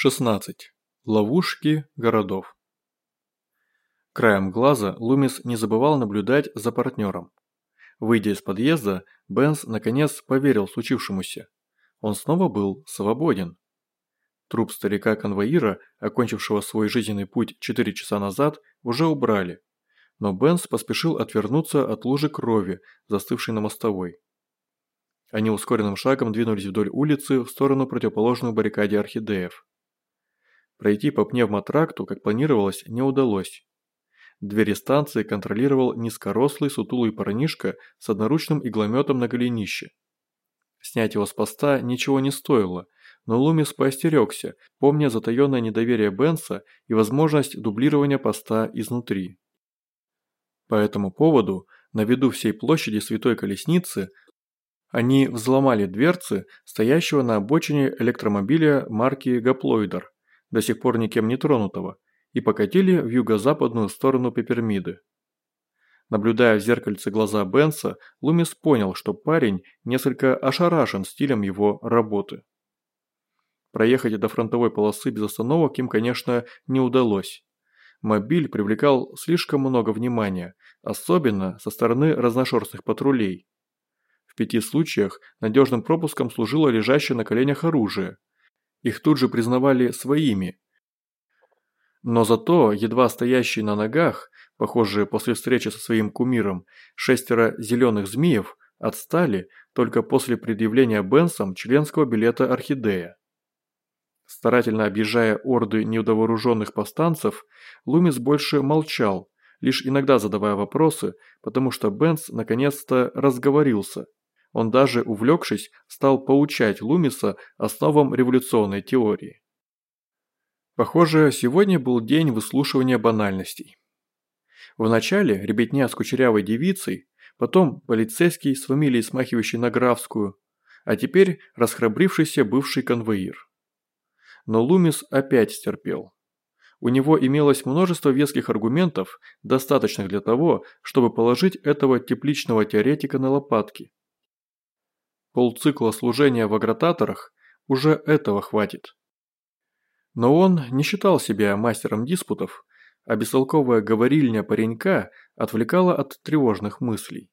16. Ловушки городов. Краем глаза Лумис не забывал наблюдать за партнером. Выйдя из подъезда, Бенс наконец поверил случившемуся. Он снова был свободен. Труп старика-конвоира, окончившего свой жизненный путь 4 часа назад, уже убрали. Но Бенс поспешил отвернуться от лужи крови, застывшей на мостовой. Они ускоренным шагом двинулись вдоль улицы в сторону противоположной баррикаде орхидеев. Пройти по пневмотракту, как планировалось, не удалось. Двери станции контролировал низкорослый сутулый парнишка с одноручным иглометом на голенище. Снять его с поста ничего не стоило, но Лумис поостерегся, помня затаенное недоверие Бенса и возможность дублирования поста изнутри. По этому поводу, на виду всей площади Святой Колесницы, они взломали дверцы стоящего на обочине электромобиля марки Гаплоидер до сих пор никем не тронутого, и покатили в юго-западную сторону Пепермиды. Наблюдая в зеркальце глаза Бенса, Лумис понял, что парень несколько ошарашен стилем его работы. Проехать до фронтовой полосы без остановок им, конечно, не удалось. Мобиль привлекал слишком много внимания, особенно со стороны разношерстных патрулей. В пяти случаях надежным пропуском служило лежащее на коленях оружие, их тут же признавали своими. Но зато, едва стоящие на ногах, похожие после встречи со своим кумиром, шестеро зеленых змеев отстали только после предъявления Бенсом членского билета «Орхидея». Старательно объезжая орды неудовооруженных повстанцев, Лумис больше молчал, лишь иногда задавая вопросы, потому что Бенс наконец-то разговорился – он даже, увлекшись, стал поучать Лумиса основам революционной теории. Похоже, сегодня был день выслушивания банальностей. Вначале ребятня с кучерявой девицей, потом полицейский с фамилией, смахивающей на графскую, а теперь расхрабрившийся бывший конвоир. Но Лумис опять стерпел. У него имелось множество веских аргументов, достаточных для того, чтобы положить этого тепличного теоретика на лопатки, полцикла служения в агротаторах, уже этого хватит. Но он не считал себя мастером диспутов, а бестолковая говорильня паренька отвлекала от тревожных мыслей.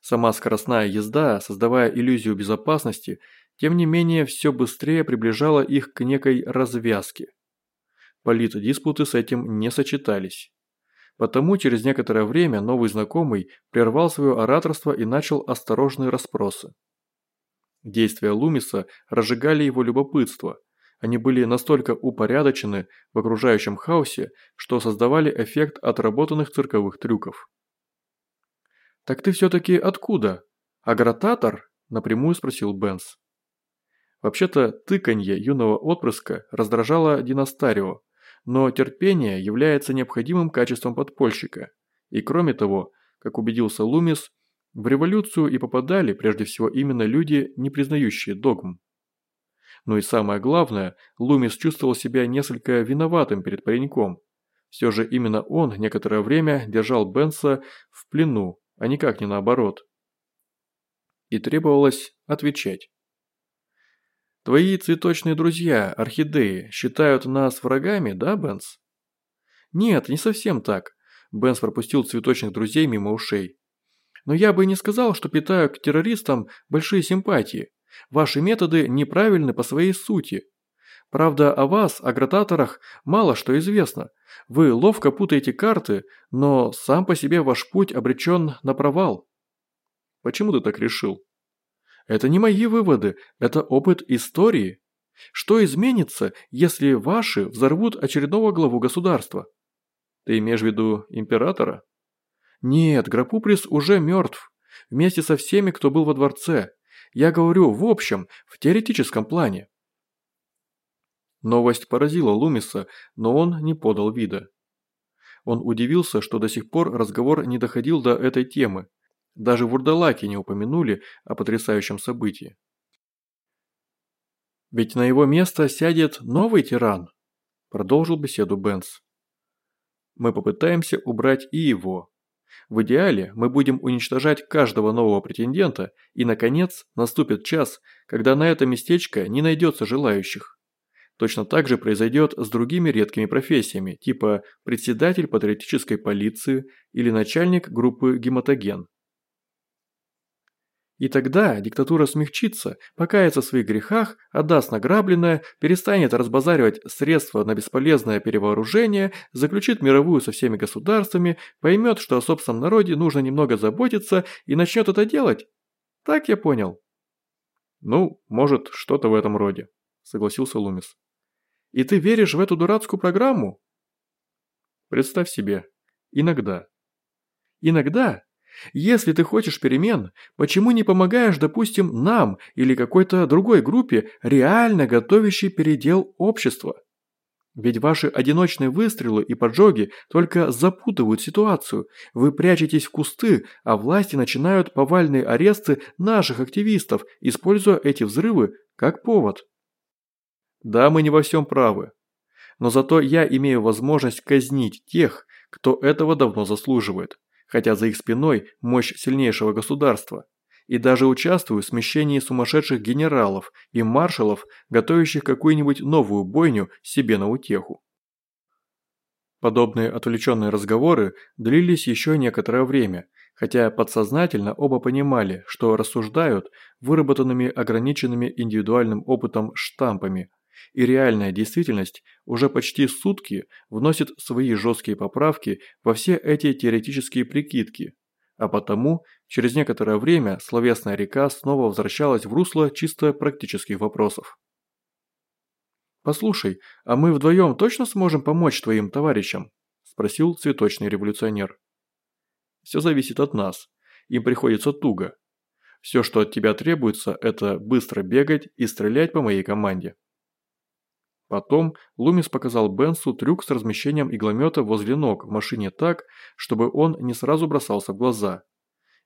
Сама скоростная езда, создавая иллюзию безопасности, тем не менее все быстрее приближала их к некой развязке. Политдиспуты с этим не сочетались. Потому через некоторое время новый знакомый прервал свое ораторство и начал осторожные расспросы. Действия Лумиса разжигали его любопытство. Они были настолько упорядочены в окружающем хаосе, что создавали эффект отработанных цирковых трюков. «Так ты все-таки откуда? Агротатор?» – напрямую спросил Бенс. Вообще-то тыканье юного отпрыска раздражало Династарио, но терпение является необходимым качеством подпольщика. И кроме того, как убедился Лумис, в революцию и попадали прежде всего именно люди, не признающие догм. Ну и самое главное, Лумис чувствовал себя несколько виноватым перед пареньком. Все же именно он некоторое время держал Бенса в плену, а никак не наоборот. И требовалось отвечать. «Твои цветочные друзья, орхидеи, считают нас врагами, да, Бенс?» «Нет, не совсем так», – Бенс пропустил цветочных друзей мимо ушей. Но я бы не сказал, что питаю к террористам большие симпатии. Ваши методы неправильны по своей сути. Правда, о вас, агротаторах, мало что известно. Вы ловко путаете карты, но сам по себе ваш путь обречен на провал. Почему ты так решил? Это не мои выводы, это опыт истории. Что изменится, если ваши взорвут очередного главу государства? Ты имеешь в виду императора? Нет, Грапуприс уже мертв. Вместе со всеми, кто был во дворце. Я говорю в общем, в теоретическом плане. Новость поразила Лумиса, но он не подал вида. Он удивился, что до сих пор разговор не доходил до этой темы. Даже вурдалаки не упомянули о потрясающем событии. «Ведь на его место сядет новый тиран», – продолжил беседу Бенс. «Мы попытаемся убрать и его, в идеале мы будем уничтожать каждого нового претендента, и, наконец, наступит час, когда на это местечко не найдется желающих. Точно так же произойдет с другими редкими профессиями, типа председатель патриотической полиции или начальник группы гематоген. И тогда диктатура смягчится, покается в своих грехах, отдаст награбленное, перестанет разбазаривать средства на бесполезное перевооружение, заключит мировую со всеми государствами, поймет, что о собственном народе нужно немного заботиться и начнет это делать. Так я понял. Ну, может, что-то в этом роде, согласился Лумис. И ты веришь в эту дурацкую программу? Представь себе. Иногда. Иногда если ты хочешь перемен, почему не помогаешь, допустим, нам или какой-то другой группе, реально готовящей передел общества? Ведь ваши одиночные выстрелы и поджоги только запутывают ситуацию. Вы прячетесь в кусты, а власти начинают повальные аресты наших активистов, используя эти взрывы как повод. Да, мы не во всем правы. Но зато я имею возможность казнить тех, кто этого давно заслуживает хотя за их спиной мощь сильнейшего государства, и даже участвую в смещении сумасшедших генералов и маршалов, готовящих какую-нибудь новую бойню себе на утеху. Подобные отвлеченные разговоры длились еще некоторое время, хотя подсознательно оба понимали, что рассуждают выработанными ограниченными индивидуальным опытом штампами, и реальная действительность уже почти сутки вносит свои жесткие поправки во все эти теоретические прикидки, а потому через некоторое время словесная река снова возвращалась в русло чисто практических вопросов. «Послушай, а мы вдвоем точно сможем помочь твоим товарищам?» – спросил цветочный революционер. «Все зависит от нас. Им приходится туго. Все, что от тебя требуется, это быстро бегать и стрелять по моей команде». Потом Лумис показал Бенсу трюк с размещением игломета возле ног в машине так, чтобы он не сразу бросался в глаза,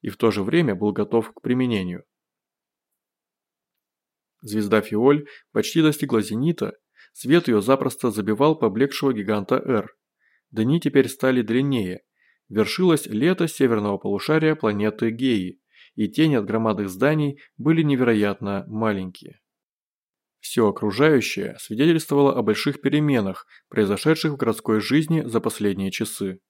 и в то же время был готов к применению. Звезда Фиоль почти достигла зенита, свет ее запросто забивал поблекшего гиганта Р. Дни теперь стали длиннее. Вершилось лето северного полушария планеты Геи, и тени от громадных зданий были невероятно маленькие. Все окружающее свидетельствовало о больших переменах, произошедших в городской жизни за последние часы.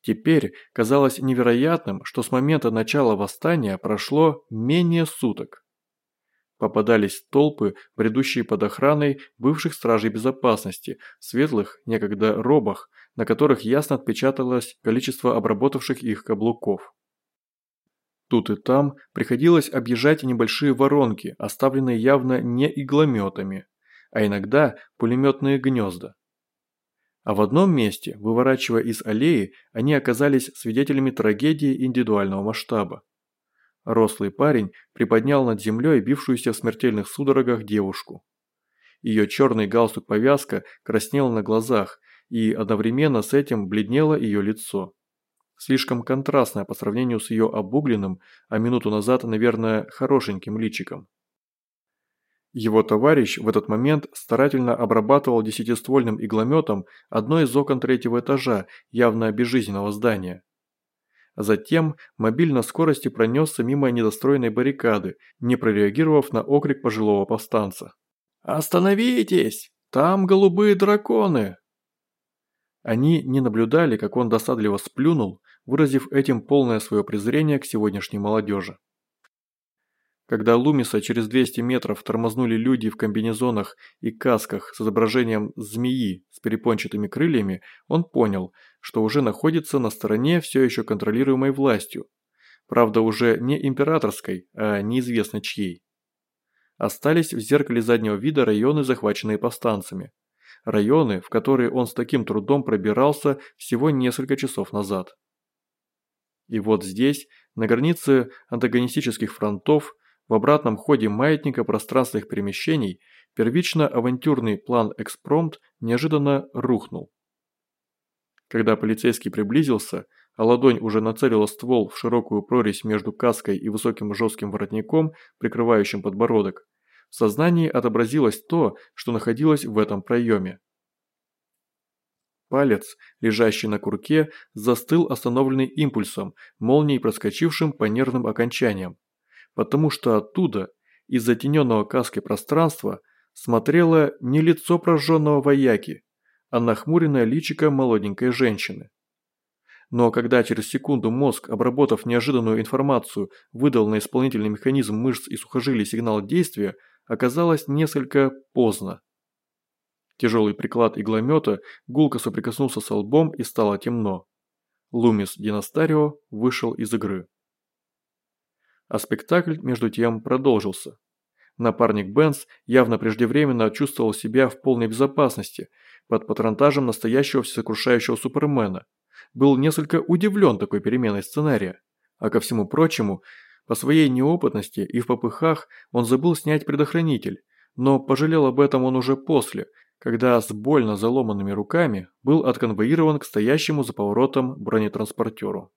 Теперь казалось невероятным, что с момента начала восстания прошло менее суток. Попадались толпы, бредущие под охраной бывших стражей безопасности, светлых, некогда робах, на которых ясно отпечаталось количество обработавших их каблуков. Тут и там приходилось объезжать небольшие воронки, оставленные явно не иглометами, а иногда пулеметные гнезда. А в одном месте, выворачивая из аллеи, они оказались свидетелями трагедии индивидуального масштаба. Рослый парень приподнял над землей бившуюся в смертельных судорогах девушку. Ее черный галстук-повязка краснел на глазах, и одновременно с этим бледнело ее лицо слишком контрастная по сравнению с ее обугленным, а минуту назад, наверное, хорошеньким личиком. Его товарищ в этот момент старательно обрабатывал десятиствольным иглометом одно из окон третьего этажа, явно безжизненного здания. Затем мобиль на скорости пронесся мимо недостроенной баррикады, не прореагировав на окрик пожилого повстанца. «Остановитесь! Там голубые драконы!» Они не наблюдали, как он досадливо сплюнул, выразив этим полное свое презрение к сегодняшней молодежи. Когда Лумиса через 200 метров тормознули люди в комбинезонах и касках с изображением змеи с перепончатыми крыльями, он понял, что уже находится на стороне все еще контролируемой властью. Правда, уже не императорской, а неизвестно чьей. Остались в зеркале заднего вида районы, захваченные повстанцами. Районы, в которые он с таким трудом пробирался всего несколько часов назад. И вот здесь, на границе антагонистических фронтов, в обратном ходе маятника пространственных перемещений, первично-авантюрный план «Экспромт» неожиданно рухнул. Когда полицейский приблизился, а ладонь уже нацелила ствол в широкую прорезь между каской и высоким жестким воротником, прикрывающим подбородок, в сознании отобразилось то, что находилось в этом проеме. Палец, лежащий на курке, застыл остановленный импульсом, молнией проскочившим по нервным окончаниям. Потому что оттуда, из затененного каской пространства, смотрело не лицо прожженного вояки, а нахмуренное личико молоденькой женщины. Но когда через секунду мозг, обработав неожиданную информацию, выдал на исполнительный механизм мышц и сухожилий сигнал действия, оказалось несколько поздно. Тяжелый приклад игломета гулко соприкоснулся с лбом и стало темно. Лумис Династарио вышел из игры. А спектакль, между тем, продолжился. Напарник Бенс явно преждевременно чувствовал себя в полной безопасности под патронтажем настоящего всесокрушающего супермена. Был несколько удивлен такой переменой сценария. А ко всему прочему, по своей неопытности и в попыхах он забыл снять предохранитель, но пожалел об этом он уже после, когда с больно заломанными руками был отконвоирован к стоящему за поворотом бронетранспортеру.